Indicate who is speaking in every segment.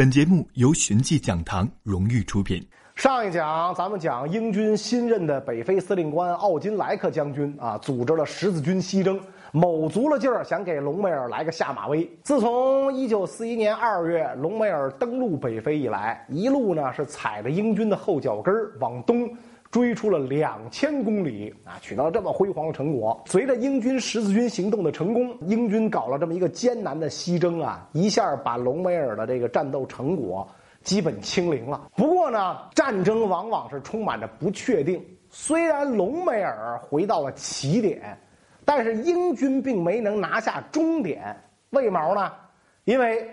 Speaker 1: 本节目由寻迹讲堂荣誉出品。
Speaker 2: 上一讲咱们讲英军新任的北非司令官奥金莱克将军啊，组织了十字军西征，卯足了劲儿想给隆美尔来个下马威。自从一九四一年二月隆美尔登陆北非以来，一路呢是踩着英军的后脚跟儿往东追出了两千公里啊，取得了这么辉煌的成果。随着英军十字军行动的成功，英军搞了这么一个艰难的西征啊，一下把隆美尔的这个战斗成果。基本清零了。不过呢，战争往往是充满着不确定。虽然隆美尔回到了起点，但是英军并没能拿下终点。为毛呢？因为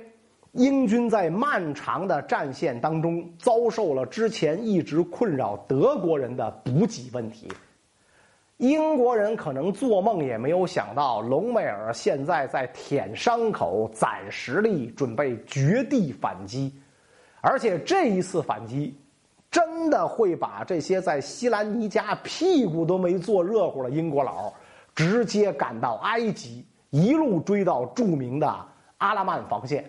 Speaker 2: 英军在漫长的战线当中遭受了之前一直困扰德国人的补给问题。英国人可能做梦也没有想到，隆美尔现在在舔伤口、攒实力，准备绝地反击。而且这一次反击，真的会把这些在西兰尼加屁股都没坐热乎的英国佬，直接赶到埃及，一路追到著名的阿拉曼防线。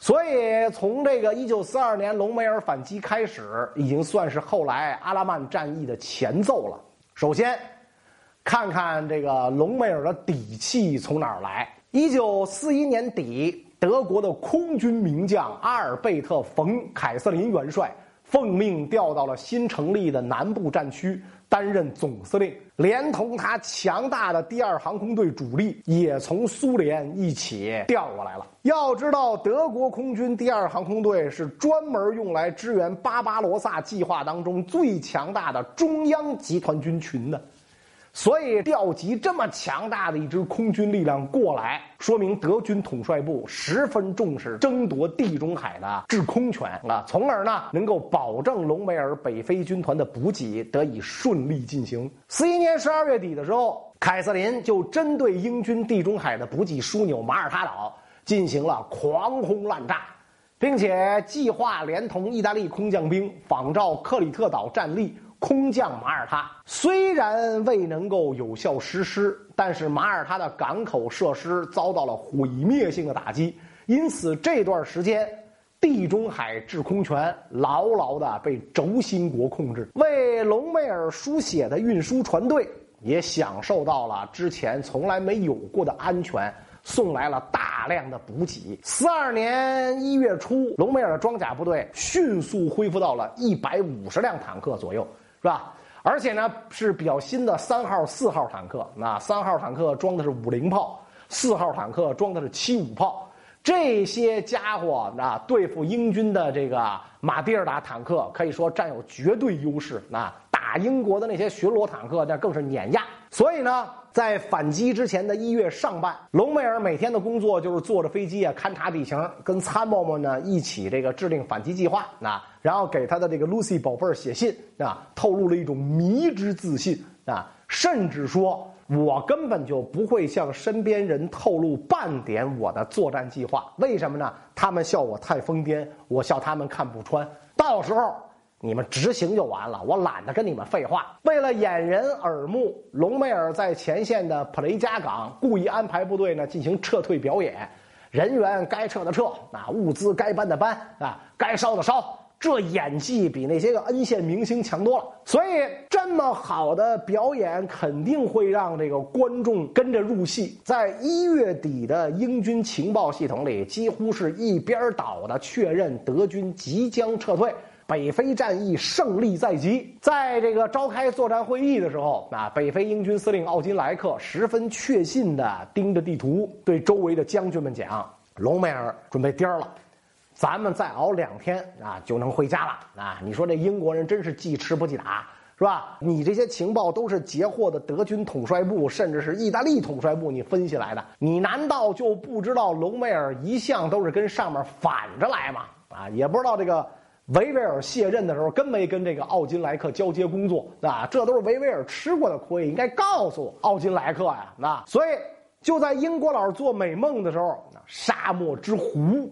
Speaker 2: 所以，从这个一九四二年隆美尔反击开始，已经算是后来阿拉曼战役的前奏了。首先，看看这个隆美尔的底气从哪儿来。一九四一年底。德国的空军名将阿尔贝特·冯·凯瑟琳元帅奉命调到了新成立的南部战区担任总司令，连同他强大的第二航空队主力也从苏联一起调过来了。要知道，德国空军第二航空队是专门用来支援巴巴罗萨计划当中最强大的中央集团军群的。所以调集这么强大的一支空军力量过来，说明德军统帅部十分重视争夺地中海的制空权啊，从而呢能够保证隆美尔北非军团的补给得以顺利进行。四一年十二月底的时候，凯瑟琳就针对英军地中海的补给枢纽马耳他岛进行了狂轰滥炸，并且计划连同意大利空降兵仿照克里特岛战例。空降马耳他虽然未能够有效实施，但是马耳他的港口设施遭到了毁灭性的打击，因此这段时间地中海制空权牢牢的被轴心国控制。为隆美尔输血的运输船队也享受到了之前从来没有过的安全，送来了大量的补给。四二年一月初，隆美尔的装甲部队迅速恢复到了一百五十辆坦克左右。是吧？而且呢是比较新的三号、四号坦克。那三号坦克装的是五零炮，四号坦克装的是七五炮。这些家伙那对付英军的这个马蒂尔达坦克，可以说占有绝对优势。那打英国的那些巡逻坦克，那更是碾压。所以呢。在反击之前的一月上半，隆美尔每天的工作就是坐着飞机啊勘察地形，跟参谋们呢一起这个制定反击计划啊，然后给他的这个 Lucy 宝贝儿写信啊，透露了一种迷之自信啊，甚至说我根本就不会向身边人透露半点我的作战计划，为什么呢？他们笑我太疯癫，我笑他们看不穿，到时候。你们执行就完了，我懒得跟你们废话。为了掩人耳目，隆美尔在前线的普雷加港故意安排部队呢进行撤退表演，人员该撤的撤，啊，物资该搬的搬，啊，该烧的烧，这演技比那些个恩线明星强多了。所以这么好的表演肯定会让这个观众跟着入戏。在一月底的英军情报系统里，几乎是一边倒的确认德军即将撤退。北非战役胜利在即，在这个召开作战会议的时候，啊，北非英军司令奥金莱克十分确信地盯着地图，对周围的将军们讲：“隆美尔准备颠了，咱们再熬两天啊，就能回家了。”啊，你说这英国人真是记吃不记打，是吧？你这些情报都是截获的德军统帅部，甚至是意大利统帅部你分析来的，你难道就不知道隆美尔一向都是跟上面反着来吗？啊，也不知道这个。维维尔卸任的时候，跟没跟这个奥金莱克交接工作啊？这都是维维尔吃过的亏，应该告诉奥金莱克呀。那所以就在英国佬做美梦的时候，沙漠之狐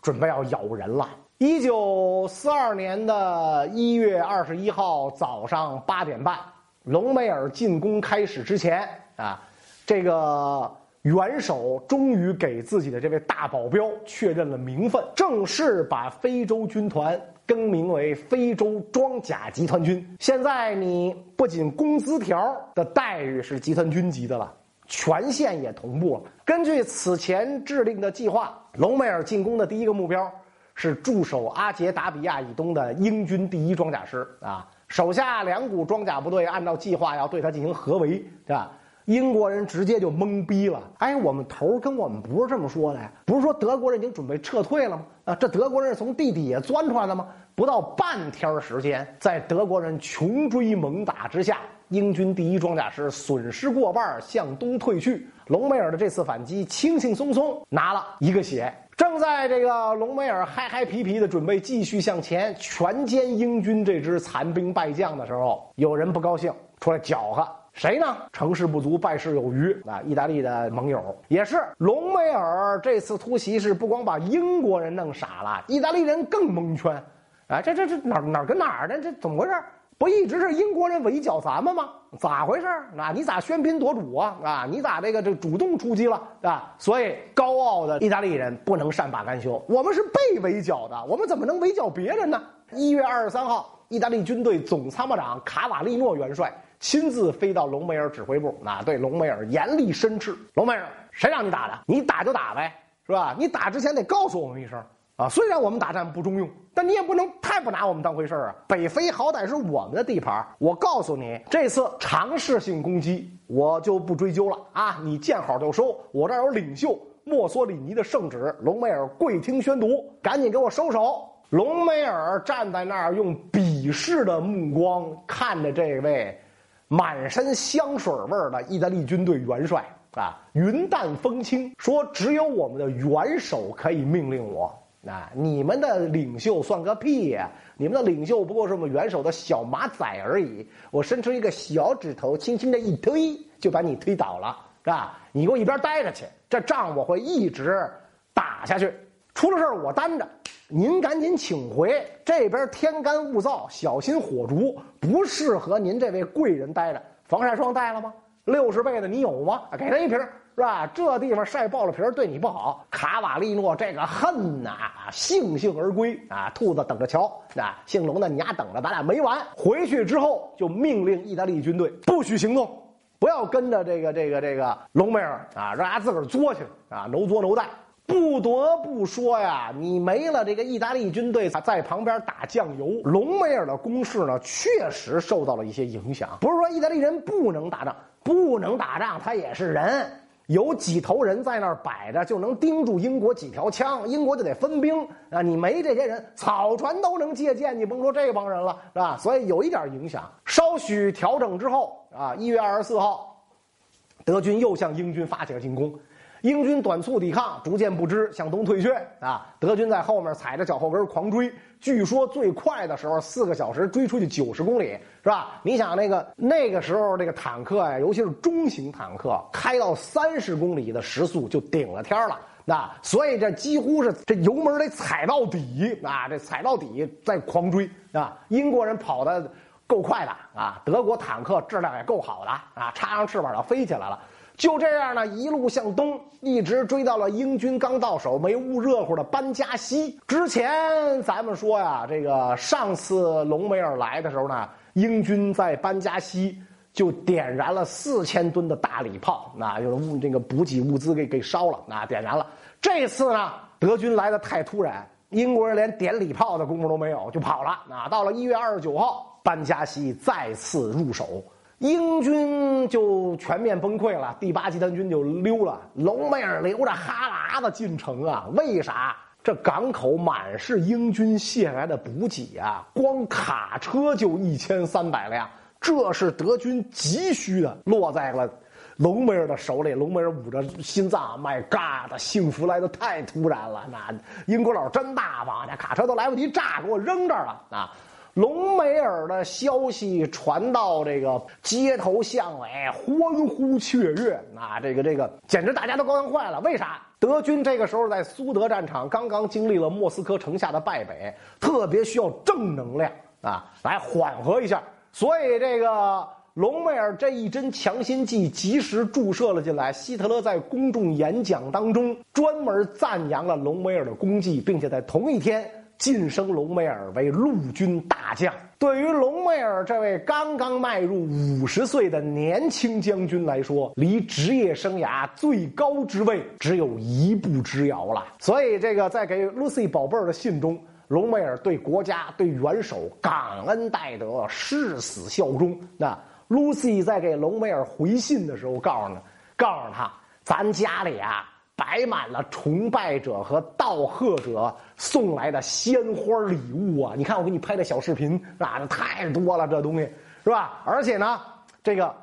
Speaker 2: 准备要咬人了。一九四二年的一月二十一号早上八点半，隆美尔进攻开始之前啊，这个元首终于给自己的这位大保镖确认了名分，正式把非洲军团更名为非洲装甲集团军。现在你不仅工资条的待遇是集团军级的了，权限也同步了。根据此前制定的计划，隆美尔进攻的第一个目标是驻守阿杰达比亚以东的英军第一装甲师啊。手下两股装甲部队按照计划要对他进行合围，是吧？英国人直接就懵逼了。哎，我们头跟我们不是这么说的呀，不是说德国人已经准备撤退了吗？啊，这德国人是从地底下钻出来的吗？不到半天时间，在德国人穷追猛打之下，英军第一装甲师损失过半，向东退去。隆美尔的这次反击轻轻松松拿了一个血。正在这个隆美尔嗨嗨皮皮的准备继续向前全歼英军这支残兵败将的时候，有人不高兴，出来搅和。谁呢？成事不足败事有余啊！意大利的盟友也是。隆美尔这次突袭是不光把英国人弄傻了，意大利人更蒙圈。啊，这这这哪哪跟哪儿呢？这怎么回事？不一直是英国人围剿咱们吗？咋回事？啊，你咋喧宾夺主啊？啊，你咋这个这主动出击了？啊，所以高傲的意大利人不能善罢甘休。我们是被围剿的，我们怎么能围剿别人呢？一月二十三号，意大利军队总参谋长卡瓦利诺元帅亲自飞到隆美尔指挥部，那，对隆美尔严厉申斥：隆美尔，谁让你打的？你打就打呗，是吧？你打之前得告诉我们一声。啊，虽然我们打仗不中用，但你也不能太不拿我们当回事儿啊！北非好歹是我们的地盘，我告诉你，这次尝试性攻击我就不追究了啊！你见好就收，我这儿有领袖墨索里尼的圣旨，隆美尔跪听宣读，赶紧给我收手！隆美尔站在那儿，用鄙视的目光看着这位满身香水味的意大利军队元帅啊，云淡风轻说：“只有我们的元首可以命令我。”啊！你们的领袖算个屁呀！你们的领袖不过是我们元首的小马仔而已。我伸出一个小指头，轻轻的一推，就把你推倒了，是吧？你给我一边待着去！这仗我会一直打下去。出了事儿我担着，您赶紧请回。这边天干物燥，小心火烛，不适合您这位贵人待着。防晒霜带了吗？六十倍的你有吗？给他一瓶。是吧？这地方晒爆了皮，对你不好。卡瓦利诺这个恨呐，悻悻而归啊！兔子等着瞧，啊，姓龙的你丫等着，咱俩没完。回去之后就命令意大利军队不许行动，不要跟着这个这个这个隆美尔啊，让他自个儿作去啊，奴作奴带。不得不说呀，你没了这个意大利军队在旁边打酱油，隆美尔的攻势呢确实受到了一些影响。不是说意大利人不能打仗，不能打仗，他也是人。有几头人在那儿摆着，就能盯住英国几条枪，英国就得分兵啊！你没这些人，草船都能借箭，你甭说这帮人了，是吧？所以有一点影响。稍许调整之后啊，一月二十四号，德军又向英军发起了进攻。英军短促抵抗，逐渐不支，向东退却啊！德军在后面踩着脚后跟狂追，据说最快的时候四个小时追出去九十公里，是吧？你想那个那个时候这个坦克呀，尤其是中型坦克，开到三十公里的时速就顶了天了，那所以这几乎是这油门得踩到底啊！这踩到底再狂追啊！英国人跑的够快的啊，德国坦克质量也够好的啊，插上翅膀就飞起来了。就这样呢，一路向东，一直追到了英军刚到手、没捂热乎的班加西。之前咱们说呀，这个上次隆美尔来的时候呢，英军在班加西就点燃了四千吨的大礼炮，那就是物这个补给物资给给烧了，那点燃了。这次呢，德军来的太突然，英国人连点礼炮的功夫都没有，就跑了。那到了一月二十九号，班加西再次入手。英军就全面崩溃了，第八集团军就溜了。隆美尔流着哈喇子进城啊？为啥？这港口满是英军卸来的补给啊，光卡车就一千三百辆，这是德军急需的，落在了。隆美尔的手里。隆美尔捂着心脏，My God，幸福来的太突然了。那英国佬真大方，这卡车都来不及炸，给我扔这儿了。啊！隆美尔的消息传到这个街头巷尾，欢呼雀跃。啊，这个这个，简直大家都高兴坏了。为啥？德军这个时候在苏德战场刚刚经历了莫斯科城下的败北，特别需要正能量啊，来缓和一下。所以这个隆美尔这一针强心剂及时注射了进来，希特勒在公众演讲当中专门赞扬了隆美尔的功绩，并且在同一天晋升隆美尔为陆军大将。对于隆美尔这位刚刚迈入五十岁的年轻将军来说，离职业生涯最高之位只有一步之遥了。所以，这个在给 Lucy 宝贝儿的信中，隆美尔对国家、对元首感恩戴德，誓死效忠。那 Lucy 在给隆美尔回信的时候，告诉他，告诉他，咱家里啊。摆满了崇拜者和道贺者送来的鲜花礼物啊！你看我给你拍的小视频啊，太多了，这东西是吧？而且呢，这个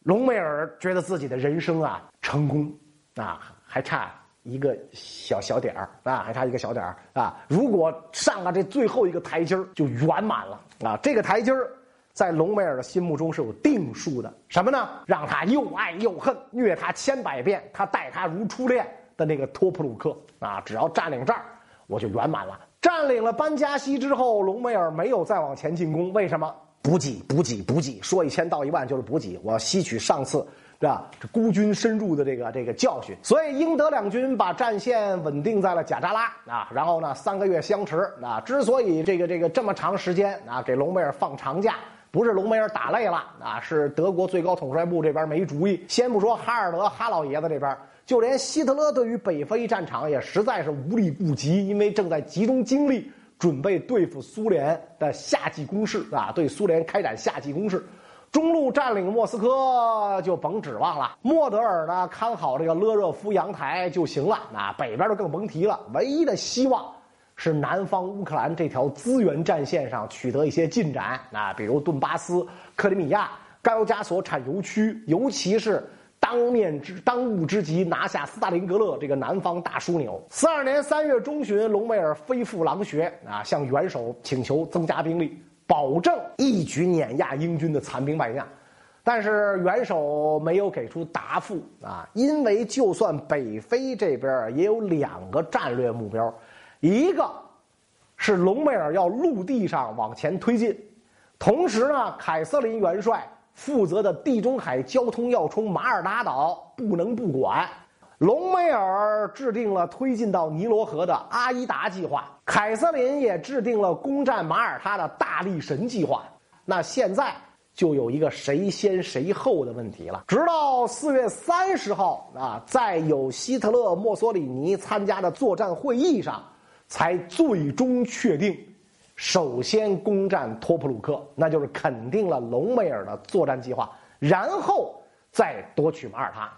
Speaker 2: 隆美尔觉得自己的人生啊成功啊，还差一个小小点儿啊，还差一个小点儿啊。如果上了这最后一个台阶儿，就圆满了啊！这个台阶儿在隆美尔的心目中是有定数的，什么呢？让他又爱又恨，虐他千百遍，他待他如初恋。的那个托普鲁克啊，只要占领这儿，我就圆满了。占领了班加西之后，隆美尔没有再往前进攻，为什么？补给，补给，补给，说一千道一万就是补给。我要吸取上次，对吧？这孤军深入的这个这个教训。所以英德两军把战线稳定在了贾扎拉啊，然后呢，三个月相持啊。之所以这个这个这么长时间啊，给隆美尔放长假，不是隆美尔打累了啊，是德国最高统帅部这边没主意。先不说哈尔德哈老爷子这边。就连希特勒对于北非战场也实在是无力不及，因为正在集中精力准备对付苏联的夏季攻势啊，对苏联开展夏季攻势。中路占领莫斯科就甭指望了，莫德尔呢看好这个勒热夫阳台就行了，那北边就更甭提了。唯一的希望是南方乌克兰这条资源战线上取得一些进展啊，比如顿巴斯、克里米亚、高加索产油区，尤其是。当面之当务之急，拿下斯大林格勒这个南方大枢纽。四二年三月中旬，隆美尔飞赴狼穴啊，向元首请求增加兵力，保证一举碾压英军的残兵败将。但是元首没有给出答复啊，因为就算北非这边也有两个战略目标，一个是隆美尔要陆地上往前推进，同时呢，凯瑟琳元帅。负责的地中海交通要冲马耳他岛不能不管。隆美尔制定了推进到尼罗河的阿依达计划，凯瑟琳也制定了攻占马耳他的大力神计划。那现在就有一个谁先谁后的问题了。直到四月三十号啊，在有希特勒、墨索里尼参加的作战会议上，才最终确定。首先攻占托普鲁克，那就是肯定了隆美尔的作战计划，然后再夺取马耳他。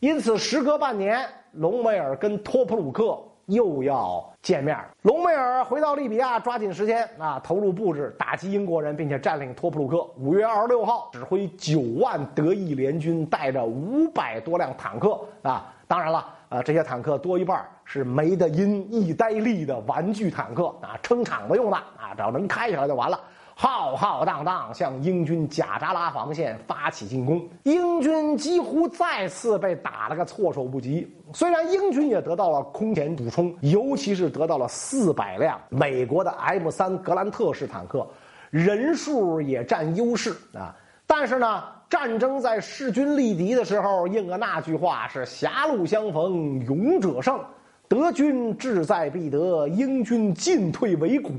Speaker 2: 因此，时隔半年，隆美尔跟托普鲁克又要见面。隆美尔回到利比亚，抓紧时间啊，投入布置，打击英国人，并且占领托普鲁克。五月二十六号，指挥九万德意联军，带着五百多辆坦克啊，当然了。啊，这些坦克多一半是梅德因意大利的玩具坦克啊，撑场子用的啊，只要能开起来就完了。浩浩荡荡向英军贾扎拉防线发起进攻，英军几乎再次被打了个措手不及。虽然英军也得到了空前补充，尤其是得到了四百辆美国的 M 三格兰特式坦克，人数也占优势啊，但是呢。战争在势均力敌的时候，应了那句话是“狭路相逢勇者胜”。德军志在必得，英军进退维谷，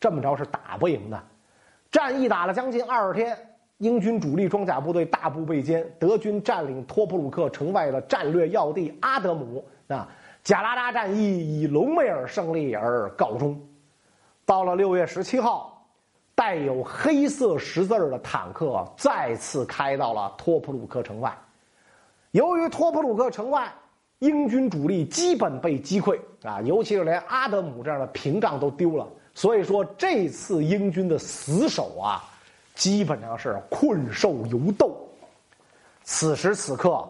Speaker 2: 这么着是打不赢的。战役打了将近二十天，英军主力装甲部队大部被歼，德军占领托普鲁克城外的战略要地阿德姆。啊，贾拉拉战役以隆美尔胜利而告终。到了六月十七号。带有黑色十字的坦克再次开到了托普鲁克城外。由于托普鲁克城外英军主力基本被击溃啊，尤其是连阿德姆这样的屏障都丢了，所以说这次英军的死守啊，基本上是困兽犹斗。此时此刻，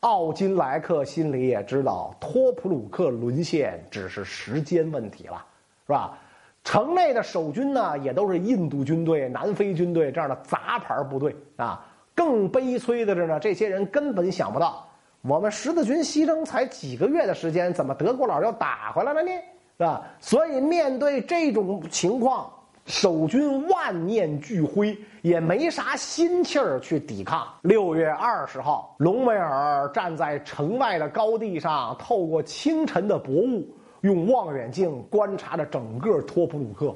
Speaker 2: 奥金莱克心里也知道托普鲁克沦陷只是时间问题了，是吧？城内的守军呢，也都是印度军队、南非军队这样的杂牌部队啊。更悲催的是呢，这些人根本想不到，我们十字军牺牲才几个月的时间，怎么德国佬又打回来了呢？是吧？所以面对这种情况，守军万念俱灰，也没啥心气儿去抵抗。六月二十号，隆美尔站在城外的高地上，透过清晨的薄雾，用望远镜观察着整个托普鲁克。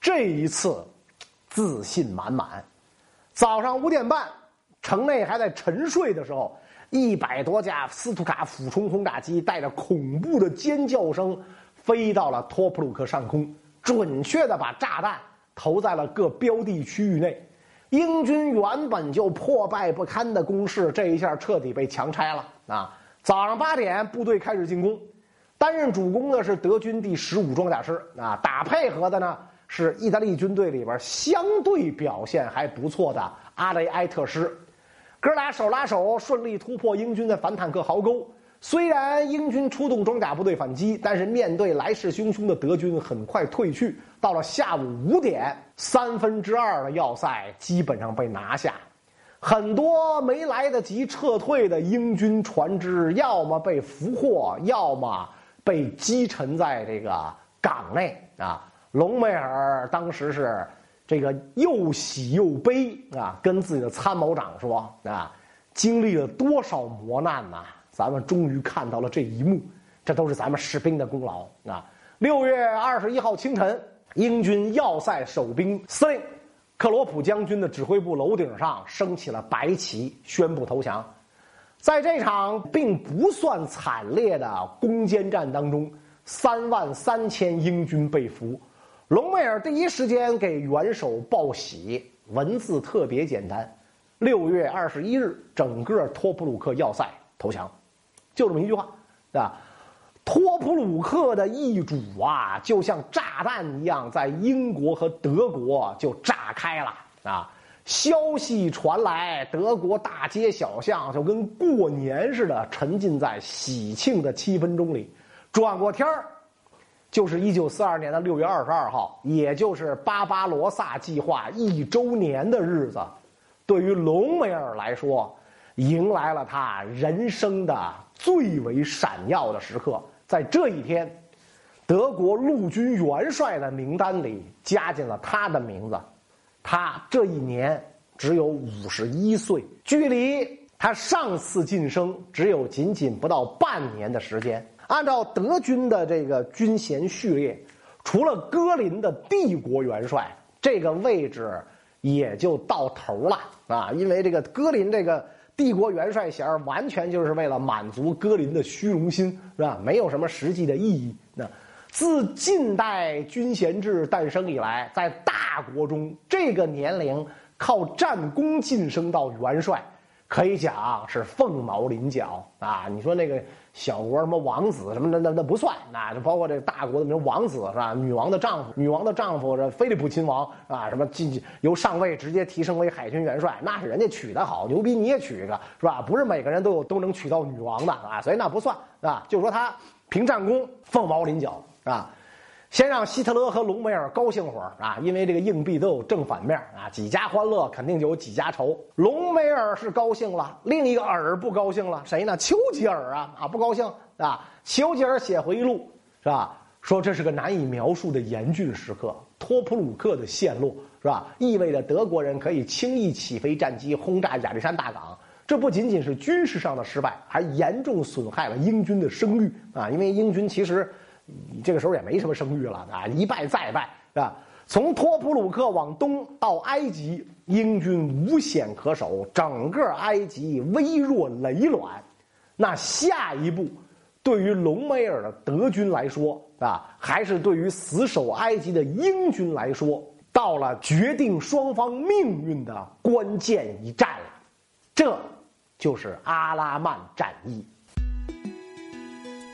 Speaker 2: 这一次，自信满满。早上五点半，城内还在沉睡的时候，一百多架斯图卡俯冲轰炸机带着恐怖的尖叫声，飞到了托普鲁克上空，准确的把炸弹。投在了各标的区域内，英军原本就破败不堪的攻势，这一下彻底被强拆了啊！早上八点，部队开始进攻，担任主攻的是德军第十五装甲师啊，打配合的呢是意大利军队里边相对表现还不错的阿雷埃特师，哥俩手拉手顺利突破英军的反坦克壕沟。虽然英军出动装甲部队反击，但是面对来势汹汹的德军，很快退去。到了下午五点，三分之二的要塞基本上被拿下，很多没来得及撤退的英军船只，要么被俘获，要么被击沉在这个港内啊。隆美尔当时是这个又喜又悲啊，跟自己的参谋长说啊，经历了多少磨难呐！咱们终于看到了这一幕，这都是咱们士兵的功劳啊！六月二十一号清晨，英军要塞守兵司令克罗普将军的指挥部楼顶上升起了白旗，宣布投降。在这场并不算惨烈的攻坚战当中，三万三千英军被俘。隆美尔第一时间给元首报喜，文字特别简单：六月二十一日，整个托普鲁克要塞投降。就这么一句话，啊？托普鲁克的易主啊，就像炸弹一样，在英国和德国就炸开了啊！消息传来，德国大街小巷就跟过年似的，沉浸在喜庆的七分钟里。转过天儿，就是一九四二年的六月二十二号，也就是巴巴罗萨计划一周年的日子。对于隆美尔来说，迎来了他人生的最为闪耀的时刻。在这一天，德国陆军元帅的名单里加进了他的名字。他这一年只有五十一岁，距离他上次晋升只有仅仅不到半年的时间。按照德军的这个军衔序列，除了戈林的帝国元帅，这个位置也就到头了啊！因为这个戈林这个。帝国元帅衔完全就是为了满足戈林的虚荣心，是吧？没有什么实际的意义。那自近代军衔制诞生以来，在大大国中，这个年龄靠战功晋升到元帅。可以讲是凤毛麟角啊！你说那个小国什么王子什么的，那那不算，那就包括这个大国的，比如王子是吧？女王的丈夫，女王的丈夫这菲利普亲王啊，什么进由上尉直接提升为海军元帅，那是人家娶的好，牛逼你也娶一个是吧？不是每个人都有都能娶到女王的啊，所以那不算啊。就说他凭战功凤毛麟角啊。先让希特勒和隆美尔高兴会儿啊，因为这个硬币都有正反面啊，几家欢乐肯定就有几家愁。隆美尔是高兴了，另一个尔不高兴了，谁呢？丘吉尔啊啊不高兴啊！丘吉尔写回忆录是吧？说这是个难以描述的严峻时刻，托普鲁克的陷落是吧？意味着德国人可以轻易起飞战机轰炸亚历山大港，这不仅仅是军事上的失败，还严重损害了英军的声誉啊！因为英军其实。你这个时候也没什么声誉了啊！一败再败，是吧？从托普鲁克往东到埃及，英军无险可守，整个埃及微弱累卵。那下一步，对于隆美尔的德军来说啊，还是对于死守埃及的英军来说，到了决定双方命运的关键一战了。这，就是阿拉曼战役。